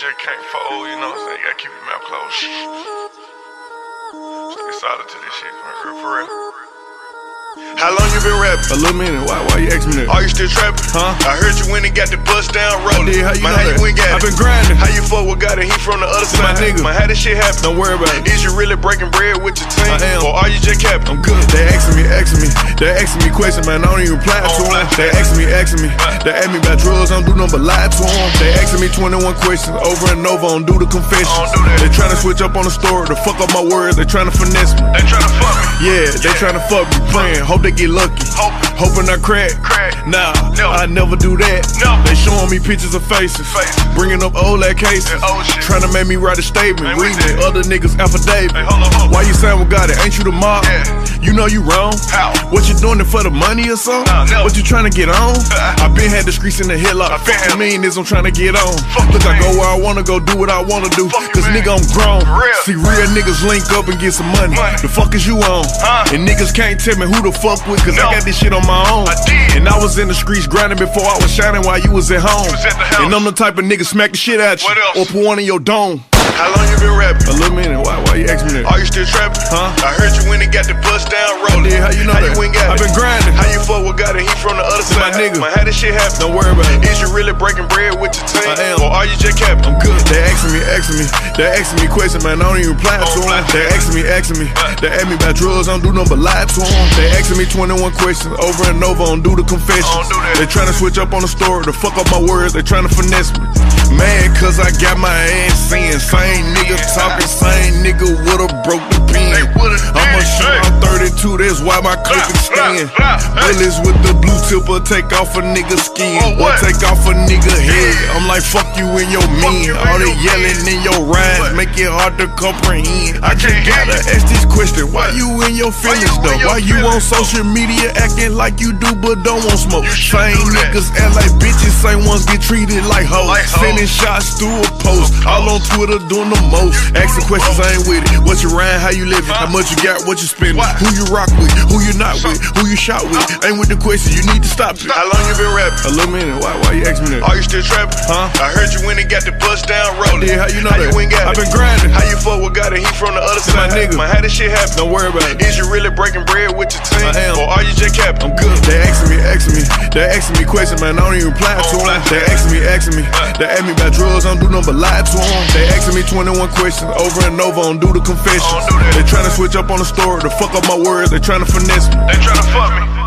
You just can't fold, you know what I'm saying? You gotta keep your mouth closed. Stay solid to this shit, for real, for real. How long you been rapping? A little minute. Why? Why you asking me that? Are you still trapping? Huh? I heard you went and got the bust down rolling. I did. How you Man, know how that? you went got I've been grinding. How you fuck with God and he from the other my side? My nigga. Man, how this shit happen? Don't worry about it. Is you really breaking bread with your team? I am. Or are you just capping? I'm good. They asking me, asking me. They asking me questions, man. I don't even reply to them. They asking me, asking me. They ask me about drugs. I don't do nothing but lie to them. They asking me 21 questions over and over. I don't do the confessions. I don't do that. They trying to switch up on the story to fuck up my words. They trying to finesse me. They tryna fuck me. Yeah, they trying to fuck me. Praying, hope they get lucky. Hope. Hoping I crack. Crack. Nah, No. I never do that. They showing me pictures of faces. Faces. Bringing up old cases. That old shit. Trying to make me write a statement. Reading other niggas' affidavit. Hey, hold on, hold on. Why you saying we got it? Ain't you the mob? Yeah. You know you wrong. How? What you doing it for the money or something? Nah. What you trying to get on? Uh-uh. I been had the streets in the. I been Fuck had- you mean is I'm trying to get on. Fuck Look, I go where I wanna go, do what I wanna do. Fuck Cause nigga, I'm grown. Real. See, real niggas link up and get some money. Money. The fuck is you on? Huh? And niggas can't tell me who the fuck with, cause No. I got this shit on my own. I did. And I was in the streets grinding before I was shining while you was at home. was at the house. And I'm the type of nigga smack the shit out you. What else? Or put one in your dome. How long you been rapping? A little minute. Why, why you asking me that? You trapping? Huh? I heard you when and got the bust down rolling. How you know how that? you went got I've been grinding. How you fuck with God and he from the other side? my nigga. Man, how this shit happen? Don't worry about it. Is you really breaking bread with your team? I am. Or are you just capping? I'm good. They asking me, asking me. They asking me questions, man. I don't even reply to oh, them. They asking me, asking me. They ask me about drugs. I don't do nothing but lie to them. They asking me 21 questions over and over. I don't do the confessions. Do. They trying to switch up on the story to fuck up my words. They trying to finesse me. Mad cause I got my ass in. Same nigga talking, same nigga would've broke the pen. I'm a did, shoot, hey. I'm 32, that's why my clip blah, blah. Bullets with the blue tipper take off a nigga skin. Or take off a nigga. I'm like, fuck you and your men. you All the yelling in your rhymes make it hard to comprehend. I can't gotta ask this question. Why you in your feelings though? Why you on social media acting like you do but don't want smoke? Same niggas act like bitches, same ones get treated like hoes. Sending shots through a post. All on Twitter doing the most. Asking the questions. I ain't with it. What you rhyme, how you living, how much you got, what you spending, who you rock with, who you not with, who you shot with. Ain't with the question, you need to stop it. How long you been rapping? A little minute, why, why you asking me that? Are you still trapping? Huh? I heard you went and got the bust down rolling. Yeah, how you know how that? you went got I've been grinding. How you fuck with God and he from the other side? my nigga. Man, how this shit happen? Don't worry about it. Is you really breaking bread with your team? I am. Or are you just capping? I'm good. They asking me, asking me. They asking me questions, man. I don't even reply to them. They asking me, asking me. They ask me about drugs. I don't do nothing but lie to them. They asking me 21 questions over and over. I don't do the confessions. Do. They trying to switch up on the story to fuck up my words. They trying to finesse me. They trying to fuck me.